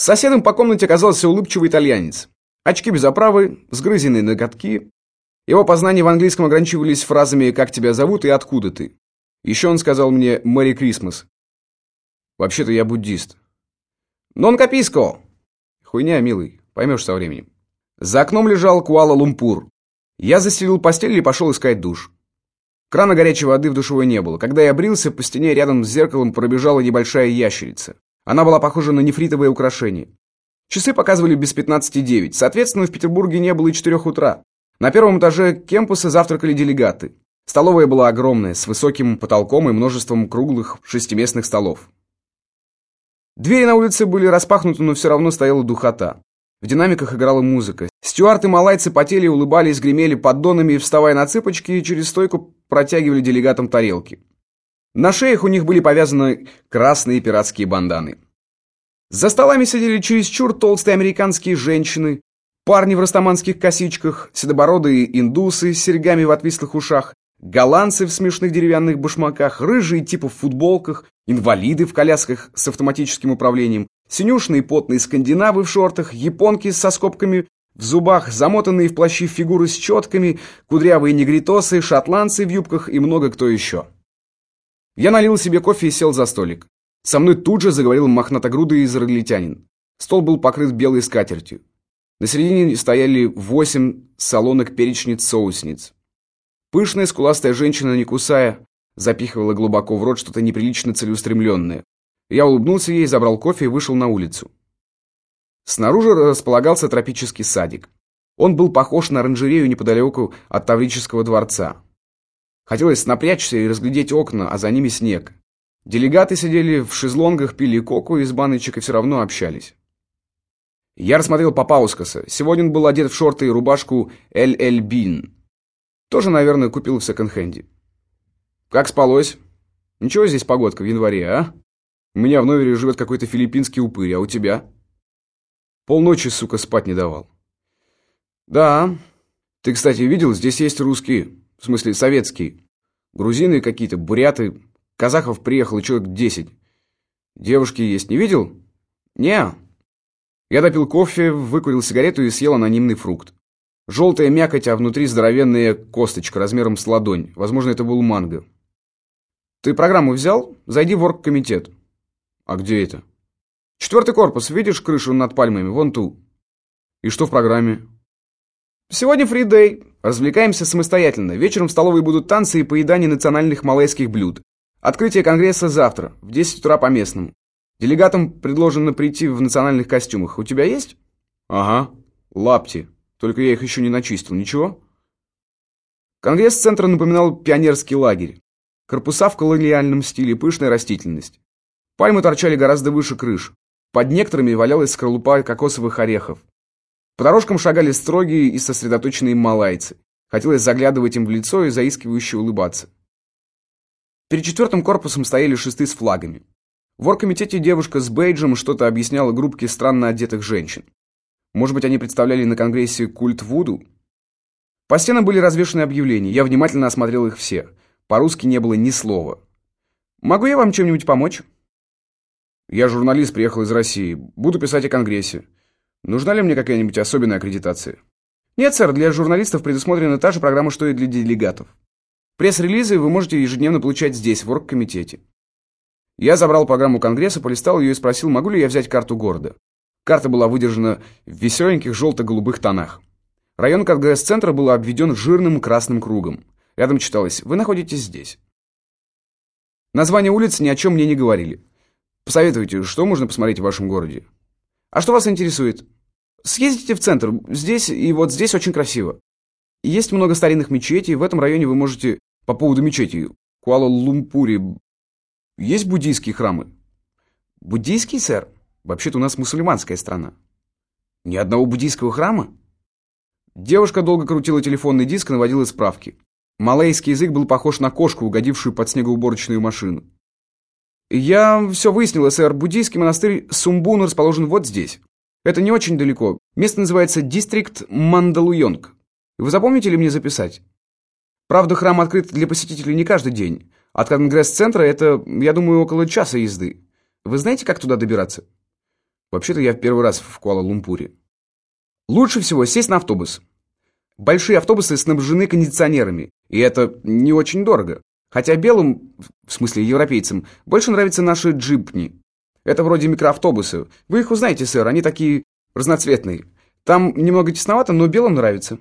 Соседом по комнате оказался улыбчивый итальянец. Очки без оправы, сгрызенные ноготки. Его познания в английском ограничивались фразами «как тебя зовут» и «откуда ты». Еще он сказал мне «Мэри Крисмас». Вообще-то я буддист. «Нон каписко!» Хуйня, милый, поймешь со временем. За окном лежал Куала-Лумпур. Я застелил постель и пошел искать душ. Крана горячей воды в душевой не было. Когда я брился, по стене рядом с зеркалом пробежала небольшая ящерица. Она была похожа на нефритовое украшение. Часы показывали без 15.09. Соответственно, в Петербурге не было и 4 утра. На первом этаже кемпуса завтракали делегаты. Столовая была огромная, с высоким потолком и множеством круглых шестиместных столов. Двери на улице были распахнуты, но все равно стояла духота. В динамиках играла музыка. Стюарты малайцы потели, улыбались, гремели поддонами и, вставая на цыпочки, через стойку протягивали делегатам тарелки. На шеях у них были повязаны красные пиратские банданы. За столами сидели чересчур толстые американские женщины, парни в растаманских косичках, седобородые индусы с серьгами в отвислых ушах, голландцы в смешных деревянных башмаках, рыжие типа в футболках, инвалиды в колясках с автоматическим управлением, синюшные потные скандинавы в шортах, японки со скобками в зубах, замотанные в плащи фигуры с четками, кудрявые негритосы, шотландцы в юбках и много кто еще. Я налил себе кофе и сел за столик. Со мной тут же заговорил мохнатогрудый израильтянин. Стол был покрыт белой скатертью. На середине стояли восемь солонок-перечниц-соусниц. Пышная скуластая женщина, не кусая, запихивала глубоко в рот что-то неприлично целеустремленное. Я улыбнулся ей, забрал кофе и вышел на улицу. Снаружи располагался тропический садик. Он был похож на оранжерею неподалеку от Таврического дворца. Хотелось напрячься и разглядеть окна, а за ними снег. Делегаты сидели в шезлонгах, пили коку из баночек и все равно общались. Я рассмотрел Папаускаса. Сегодня он был одет в шорты и рубашку LL Bean. Тоже, наверное, купил в секонд-хенде. Как спалось? Ничего здесь погодка в январе, а? У меня в номере живет какой-то филиппинский упырь, а у тебя? Полночи, сука, спать не давал. Да. Ты, кстати, видел, здесь есть русские. В смысле, советские. Грузины какие-то, буряты. Казахов приехало человек десять. Девушки есть, не видел? Не. Я допил кофе, выкурил сигарету и съел анонимный фрукт. Желтая мякоть, а внутри здоровенная косточка размером с ладонь. Возможно, это был манго. Ты программу взял? Зайди в оргкомитет. А где это? Четвертый корпус. Видишь крышу над пальмами? Вон ту. И что в программе? Сегодня фридей. Развлекаемся самостоятельно. Вечером в столовой будут танцы и поедание национальных малайских блюд. Открытие конгресса завтра, в 10 утра по местному. Делегатам предложено прийти в национальных костюмах. У тебя есть? Ага, лапти. Только я их еще не начистил. Ничего? Конгресс центра напоминал пионерский лагерь. Корпуса в колониальном стиле, пышная растительность. Пальмы торчали гораздо выше крыш. Под некоторыми валялась скорлупа кокосовых орехов. По дорожкам шагали строгие и сосредоточенные малайцы. Хотелось заглядывать им в лицо и заискивающе улыбаться. Перед четвертым корпусом стояли шесты с флагами. В оргкомитете девушка с бейджем что-то объясняла группке странно одетых женщин. Может быть, они представляли на конгрессе культ Вуду? По стенам были развешаны объявления. Я внимательно осмотрел их все. По-русски не было ни слова. «Могу я вам чем-нибудь помочь?» «Я журналист, приехал из России. Буду писать о конгрессе. Нужна ли мне какая-нибудь особенная аккредитация? Нет, сэр, для журналистов предусмотрена та же программа, что и для делегатов. Пресс-релизы вы можете ежедневно получать здесь, в оргкомитете. Я забрал программу Конгресса, полистал ее и спросил, могу ли я взять карту города. Карта была выдержана в веселеньких желто-голубых тонах. Район Конгресс-центра был обведен жирным красным кругом. Рядом читалось «Вы находитесь здесь». Названия улиц ни о чем мне не говорили. Посоветуйте, что можно посмотреть в вашем городе? А что вас интересует? Съездите в центр. Здесь и вот здесь очень красиво. Есть много старинных мечетей. В этом районе вы можете по поводу мечетей. Куала-Лумпуре. Есть буддийские храмы? Буддийский, сэр? Вообще-то у нас мусульманская страна. Ни одного буддийского храма? Девушка долго крутила телефонный диск и наводила справки. Малайский язык был похож на кошку, угодившую под снегоуборочную машину. «Я все выяснила, сэр. Буддийский монастырь Сумбун расположен вот здесь. Это не очень далеко. Место называется Дистрикт Мандалуйонг. Вы запомните ли мне записать? Правда, храм открыт для посетителей не каждый день. От Конгресс-центра это, я думаю, около часа езды. Вы знаете, как туда добираться?» Вообще-то я в первый раз в Куала-Лумпуре. Лучше всего сесть на автобус. Большие автобусы снабжены кондиционерами, и это не очень дорого. Хотя белым, в смысле европейцам, больше нравятся наши джипни. Это вроде микроавтобусы. Вы их узнаете, сэр, они такие разноцветные. Там немного тесновато, но белым нравится.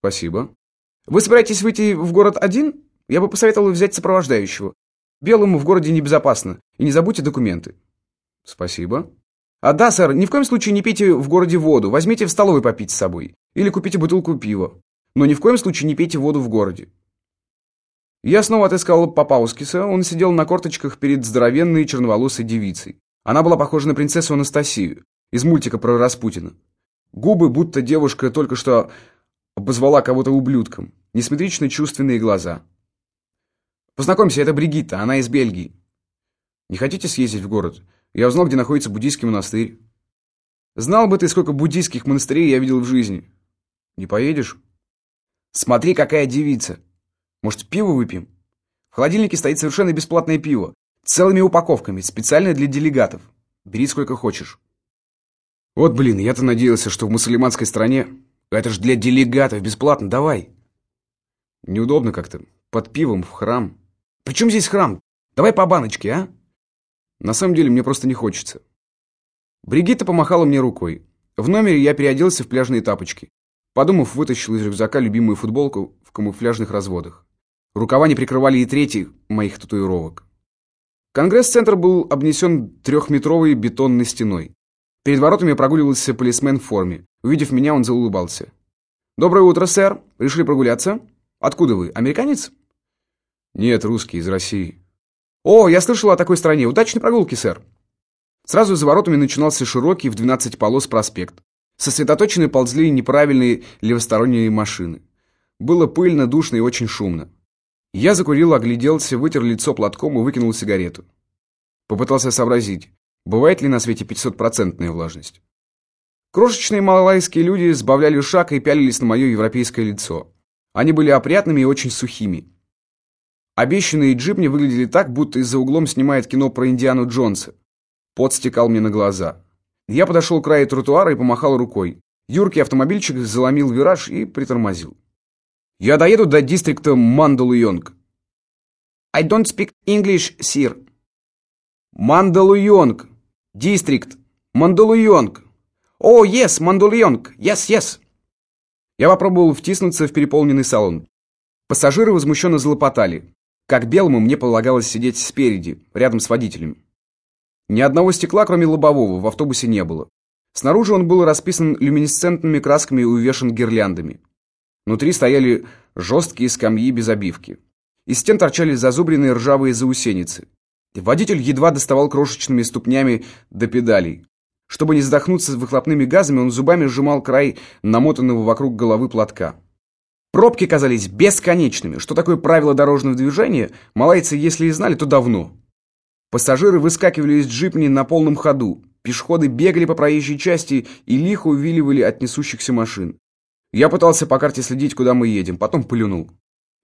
Спасибо. Вы собираетесь выйти в город один? Я бы посоветовал взять сопровождающего. Белому в городе небезопасно. И не забудьте документы. Спасибо. А да, сэр, ни в коем случае не пейте в городе воду. Возьмите в столовой попить с собой. Или купите бутылку пива. Но ни в коем случае не пейте воду в городе. Я снова отыскал Папаускиса. Он сидел на корточках перед здоровенной черноволосой девицей. Она была похожа на принцессу Анастасию из мультика про Распутина. Губы, будто девушка только что обозвала кого-то ублюдком. Несметрично чувственные глаза. Познакомься, это Бригитта, она из Бельгии. Не хотите съездить в город? Я узнал, где находится буддийский монастырь. Знал бы ты, сколько буддийских монастырей я видел в жизни. Не поедешь? Смотри, какая девица. Может, пиво выпьем? В холодильнике стоит совершенно бесплатное пиво. Целыми упаковками, специально для делегатов. Бери сколько хочешь. Вот, блин, я-то надеялся, что в мусульманской стране... Это ж для делегатов, бесплатно, давай. Неудобно как-то. Под пивом в храм. При чем здесь храм? Давай по баночке, а? На самом деле, мне просто не хочется. Бригитта помахала мне рукой. В номере я переоделся в пляжные тапочки. Подумав, вытащил из рюкзака любимую футболку в камуфляжных разводах. Рукава не прикрывали и трети моих татуировок. Конгресс-центр был обнесен трехметровой бетонной стеной. Перед воротами прогуливался полисмен в форме. Увидев меня, он заулыбался. «Доброе утро, сэр. Решили прогуляться? Откуда вы? Американец?» «Нет, русский, из России». «О, я слышал о такой стране. Удачной прогулки, сэр». Сразу за воротами начинался широкий в 12 полос проспект. Сосредоточенно ползли неправильные левосторонние машины. Было пыльно, душно и очень шумно. Я закурил, огляделся, вытер лицо платком и выкинул сигарету. Попытался сообразить, Бывает ли на свете 500-процентная влажность? Крошечные малайские люди сбавляли шаг и пялились на мое европейское лицо. Они были опрятными и очень сухими. Обещанные джипни выглядели так, будто из-за углом снимает кино про Индиану Джонса. Пот стекал мне на глаза. Я подошел к краю тротуара и помахал рукой. Юркий автомобильчик заломил вираж и притормозил. «Я доеду до дистрикта Мандалуйонг». «I don't speak English, sir», Мандалуйонг. Дистрикт. Мандалуйонг. О, yes, Мандалуйонг. Yes, yes. Я попробовал втиснуться в переполненный салон. Пассажиры возмущенно залопотали. Как белому мне полагалось сидеть спереди, рядом с водителем. Ни одного стекла, кроме лобового, в автобусе не было. Снаружи он был расписан люминесцентными красками и увешан гирляндами. Внутри стояли жесткие скамьи без обивки. Из стен торчали зазубренные ржавые заусеницы. Водитель едва доставал крошечными ступнями до педалей. Чтобы не задохнуться выхлопными газами, он зубами сжимал край намотанного вокруг головы платка. Пробки казались бесконечными. Что такое правило дорожного движения, малайцы, если и знали, то давно. Пассажиры выскакивали из джипни на полном ходу. Пешеходы бегали по проезжей части и лихо увиливали от несущихся машин. Я пытался по карте следить, куда мы едем, потом плюнул.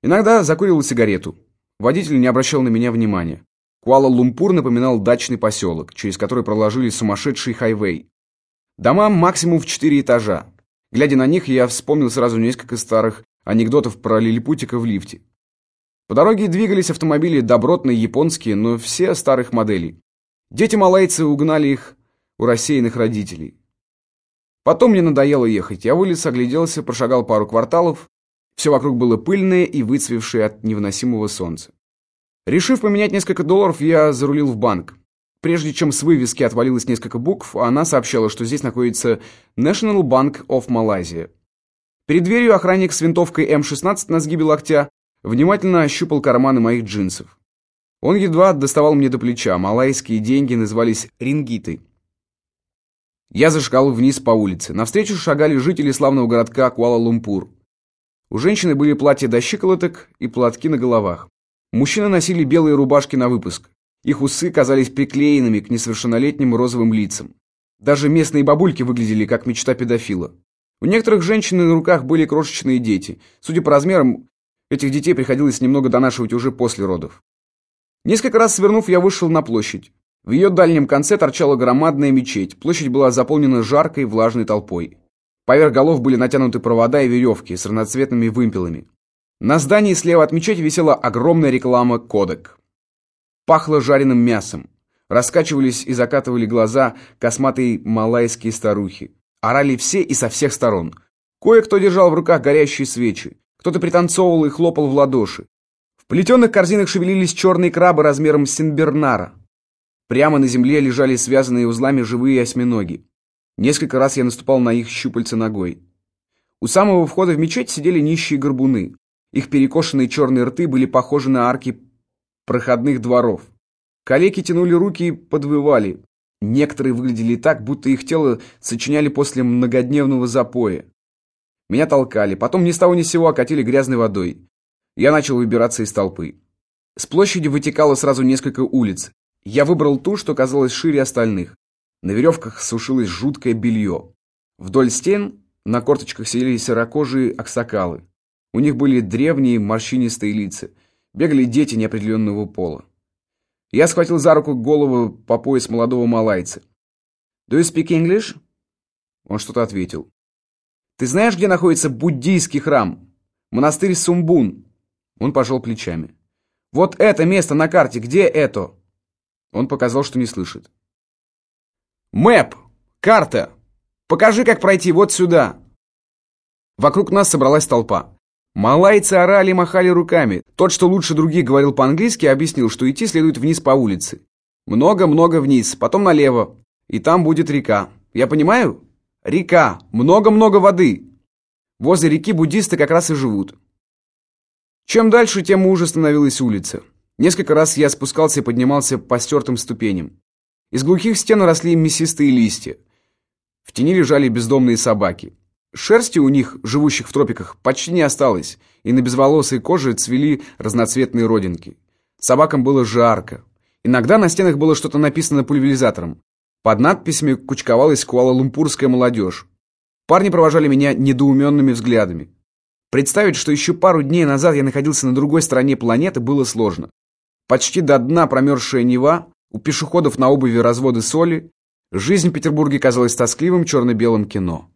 Иногда закуривал сигарету. Водитель не обращал на меня внимания. Куала-Лумпур напоминал дачный поселок, через который проложили сумасшедший хайвей. Дома максимум в четыре этажа. Глядя на них, я вспомнил сразу несколько старых анекдотов про лилипутика в лифте. По дороге двигались автомобили добротные японские, но все старых моделей. Дети-малайцы угнали их у рассеянных родителей. Потом мне надоело ехать. Я вылез, огляделся, прошагал пару кварталов. Все вокруг было пыльное и выцвевшее от невыносимого солнца. Решив поменять несколько долларов, я зарулил в банк. Прежде чем с вывески отвалилось несколько букв, она сообщала, что здесь находится National Bank of Malaysia. Перед дверью охранник с винтовкой М-16 на сгибе локтя внимательно ощупал карманы моих джинсов. Он едва доставал мне до плеча, малайские деньги назывались рингиты. Я зашагал вниз по улице. Навстречу шагали жители славного городка Куала-Лумпур. У женщины были платья до щиколоток и платки на головах. Мужчины носили белые рубашки на выпуск. Их усы казались приклеенными к несовершеннолетним розовым лицам. Даже местные бабульки выглядели как мечта педофила. У некоторых женщин на руках были крошечные дети. Судя по размерам, этих детей приходилось немного донашивать уже после родов. Несколько раз свернув, я вышел на площадь. В ее дальнем конце торчала громадная мечеть, площадь была заполнена жаркой влажной толпой. Поверх голов были натянуты провода и веревки с разноцветными вымпелами. На здании слева от мечети висела огромная реклама «Кодек». Пахло жареным мясом. Раскачивались и закатывали глаза косматые малайские старухи. Орали все и со всех сторон. Кое-кто держал в руках горящие свечи. Кто-то пританцовывал и хлопал в ладоши. В плетеных корзинах шевелились черные крабы размером с Синбернара. Прямо на земле лежали связанные узлами живые осьминоги. Несколько раз я наступал на их щупальца ногой. У самого входа в мечеть сидели нищие горбуны. Их перекошенные черные рты были похожи на арки проходных дворов. Калеки тянули руки и подвывали. Некоторые выглядели так, будто их тело сочиняли после многодневного запоя. Меня толкали, потом ни с того ни с сего окатили грязной водой. Я начал выбираться из толпы. С площади вытекало сразу несколько улиц. Я выбрал ту, что казалась шире остальных. На веревках сушилось жуткое белье. Вдоль стен на корточках сидели серокожие аксакалы. У них были древние морщинистые лица. Бегали дети неопределенного пола. Я схватил за руку голову по пояс молодого малайца. «Do you speak English?» Он что-то ответил. «Ты знаешь, где находится буддийский храм? Монастырь Сумбун». Он пожал плечами. «Вот это место на карте, где это?» Он показал, что не слышит. «Мэп! Карта! Покажи, как пройти вот сюда!» Вокруг нас собралась толпа. Малайцы орали и махали руками. Тот, что лучше других говорил по-английски, объяснил, что идти следует вниз по улице. Много-много вниз, потом налево. И там будет река. Я понимаю? Река. Много-много воды. Возле реки буддисты как раз и живут. Чем дальше, тем уже становилась улица. Несколько раз я спускался и поднимался по стертым ступеням. Из глухих стен росли мясистые листья. В тени лежали бездомные собаки. Шерсти у них, живущих в тропиках, почти не осталось, и на безволосой коже цвели разноцветные родинки. Собакам было жарко. Иногда на стенах было что-то написано пульверизатором. Под надписями кучковалась куала-лумпурская молодежь. Парни провожали меня недоуменными взглядами. Представить, что еще пару дней назад я находился на другой стороне планеты, было сложно. Почти до дна промерзшая Нева, у пешеходов на обуви разводы соли, жизнь в Петербурге казалась тоскливым черно-белым кино.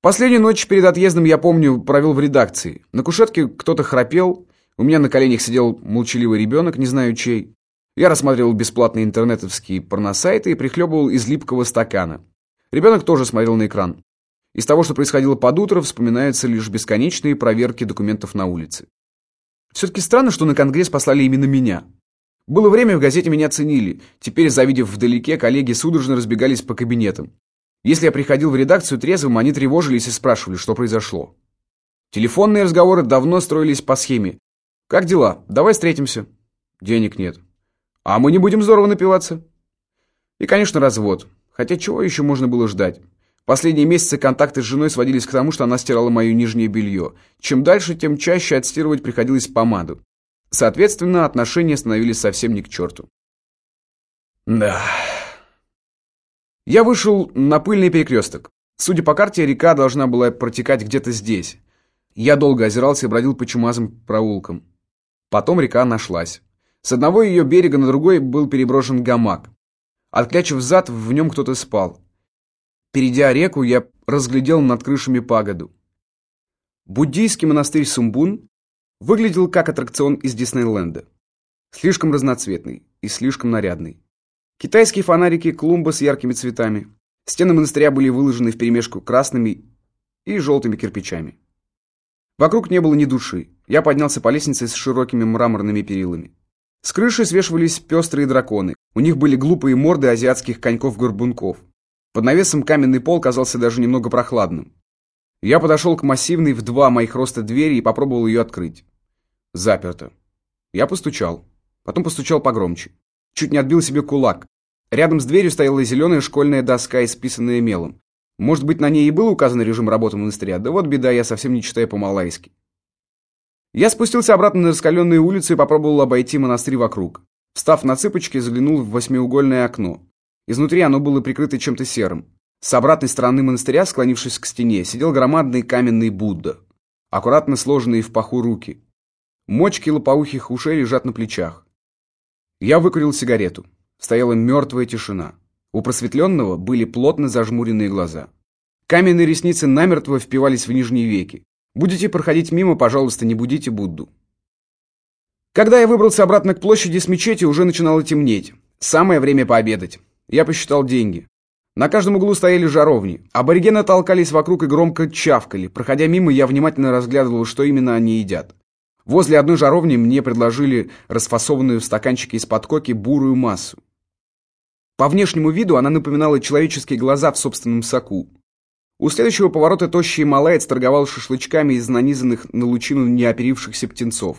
Последнюю ночь перед отъездом, я помню, провел в редакции. На кушетке кто-то храпел, у меня на коленях сидел молчаливый ребенок, не знаю чей. Я рассматривал бесплатные интернетовские порносайты и прихлебывал из липкого стакана. Ребенок тоже смотрел на экран. Из того, что происходило под утро, вспоминаются лишь бесконечные проверки документов на улице. Все-таки странно, что на Конгресс послали именно меня. Было время, в газете меня ценили. Теперь, завидев вдалеке, коллеги судорожно разбегались по кабинетам. Если я приходил в редакцию трезвым, они тревожились и спрашивали, что произошло. Телефонные разговоры давно строились по схеме. «Как дела? Давай встретимся». «Денег нет». «А мы не будем здорово напиваться?» И, конечно, развод. Хотя чего еще можно было ждать? Последние месяцы контакты с женой сводились к тому, что она стирала мое нижнее белье. Чем дальше, тем чаще отстирывать приходилось помаду. Соответственно, отношения становились совсем не к черту. Да... Я вышел на пыльный перекресток. Судя по карте, река должна была протекать где-то здесь. Я долго озирался и бродил по чумазым проулкам. Потом река нашлась. С одного ее берега на другой был переброшен гамак. Отклячив зад, в нем кто-то спал. Перейдя реку, я разглядел над крышами пагоду. Буддийский монастырь Сумбун выглядел как аттракцион из Диснейленда. Слишком разноцветный и слишком нарядный. Китайские фонарики, клумба с яркими цветами. Стены монастыря были выложены вперемешку красными и желтыми кирпичами. Вокруг не было ни души. Я поднялся по лестнице с широкими мраморными перилами. С крыши свешивались пестрые драконы. У них были глупые морды азиатских коньков-горбунков. Под навесом каменный пол казался даже немного прохладным. Я подошел к массивной в два моих роста двери и попробовал ее открыть. Заперто. Я постучал. Потом постучал погромче. Чуть не отбил себе кулак. Рядом с дверью стояла зеленая школьная доска, исписанная мелом. Может быть, на ней и был указан режим работы монастыря, да вот беда, я совсем не читаю по-малайски. Я спустился обратно на раскаленную улицу и попробовал обойти монастырь вокруг. Встав на цыпочки, заглянул в восьмиугольное окно. Изнутри оно было прикрыто чем-то серым. С обратной стороны монастыря, склонившись к стене, сидел громадный каменный Будда. Аккуратно сложенные в паху руки. Мочки лопоухих ушей лежат на плечах. Я выкурил сигарету. стояла мертвая тишина. У просветленного были плотно зажмуренные глаза. Каменные ресницы намертво впивались в нижние веки. Будете проходить мимо, пожалуйста, не будите Будду. Когда я выбрался обратно к площади с мечети, уже начинало темнеть. Самое время пообедать. Я посчитал деньги. На каждом углу стояли жаровни. Аборигены толкались вокруг и громко чавкали. Проходя мимо, я внимательно разглядывал, что именно они едят. Возле одной жаровни мне предложили расфасованную в стаканчике из-под коки бурую массу. По внешнему виду она напоминала человеческие глаза в собственном соку. У следующего поворота тощий малаец торговал шашлычками из нанизанных на лучину неоперившихся птенцов.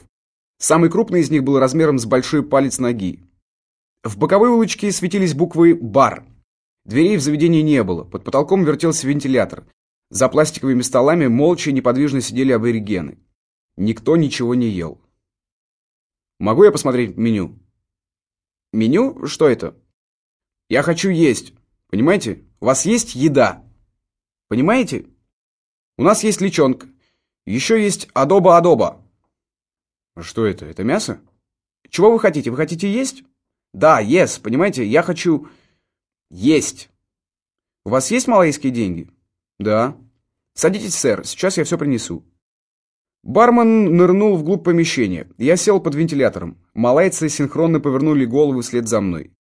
Самый крупный из них был размером с большой палец ноги. В боковой улочке светились буквы «Бар». Дверей в заведении не было, под потолком вертелся вентилятор. За пластиковыми столами молча и неподвижно сидели аборигены. Никто ничего не ел. Могу я посмотреть меню? Меню? Что это? Я хочу есть. Понимаете? У вас есть еда. Понимаете? У нас есть личонка. Еще есть адоба-адоба. Что это? Это мясо? Чего вы хотите? Вы хотите есть? Да, yes, понимаете? Я хочу есть. У вас есть малайские деньги? Да. Садитесь, сэр, сейчас я все принесу. Бармен нырнул вглубь помещения. Я сел под вентилятором. Малайцы синхронно повернули голову вслед за мной.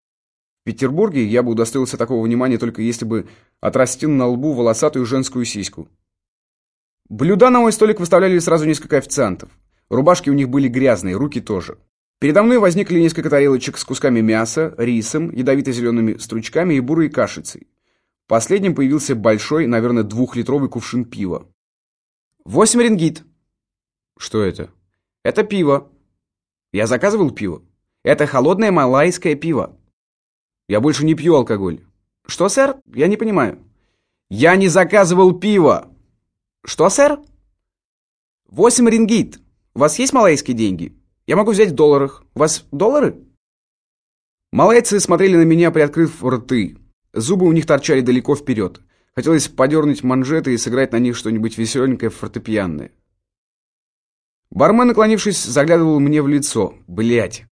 В Петербурге я бы удостоился такого внимания только если бы отрастил на лбу волосатую женскую сиську. Блюда на мой столик выставляли сразу несколько официантов. Рубашки у них были грязные, руки тоже. Передо мной возникли несколько тарелочек с кусками мяса, рисом, ядовито-зелеными стручками и бурой кашицей. Последним появился большой, наверное, двухлитровый кувшин пива. «Восемь рингит», что это? Это пиво. Я заказывал пиво. Это холодное малайское пиво. Я больше не пью алкоголь. Что, сэр? Я не понимаю. Я не заказывал пиво. Что, сэр? Восемь рингит. У вас есть малайские деньги? Я могу взять в долларах. У вас доллары? Малайцы смотрели на меня, приоткрыв рты. Зубы у них торчали далеко вперед. Хотелось подернуть манжеты и сыграть на них что-нибудь веселенькое фортепианное. Бармен, наклонившись, заглядывал мне в лицо. Блять.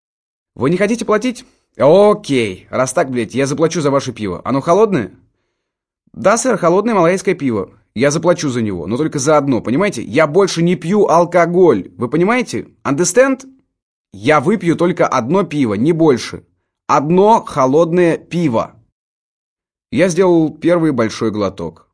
Вы не хотите платить? Окей. Раз так, блядь, я заплачу за ваше пиво. Оно холодное? Да, сэр, холодное малайское пиво. Я заплачу за него, но только за одно, понимаете? Я больше не пью алкоголь. Вы понимаете? Understand? Я выпью только одно пиво, не больше. Одно холодное пиво. Я сделал первый большой глоток.